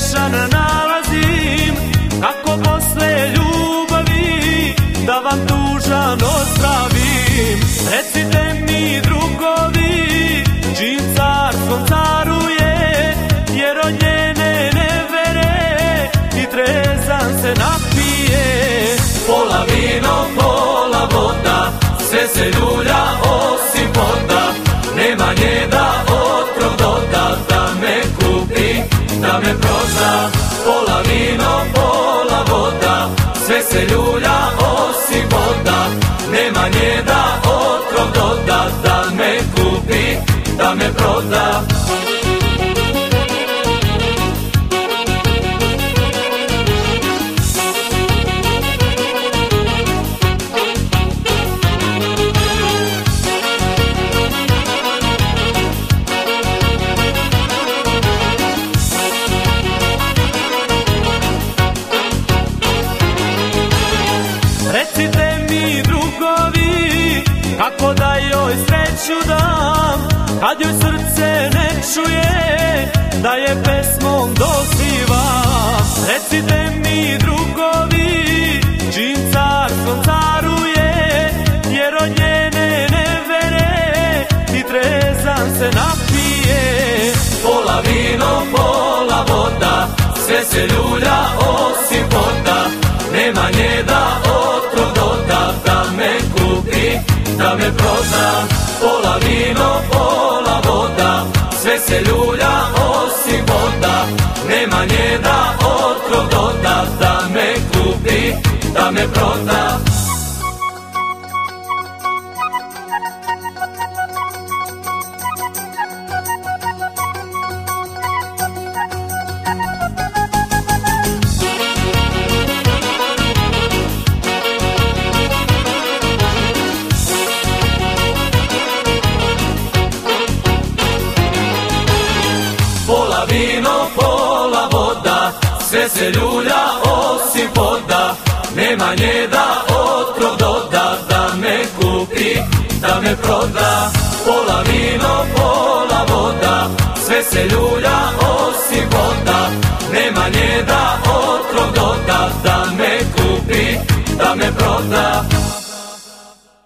smiješan nalazim Kako posle ljubavi da vam dužan ostavim Recite mi drugovi čim carstvom caruje Jer od njene ne vere i trezan se napije. Pola vino, pola voda, sve se ljulja osim voda Nema njeda me proda Pola vino, pola voda Sve se ljulja osim voda. Nema nje da otrov doda Da me kupi, da me proda sreću dam Kad joj srce ne čuje Da je pesmom dosivam Recite mi drugovi Čim carstvom caruje Jer od njene nevere I trezan se napije. Pola vino, pola voda Sve se ljulja osim voda. Nema nje da otrov Da me kupi, da me proda da me proda Pola vino, pola voda Sve se ljulja osim voda nema nje da otrov doda Da me kupi, da me proda. Pola vino, pola voda Sve se ljulja osim voda. Nema nje da otrov doda Da me kupi, da me proda.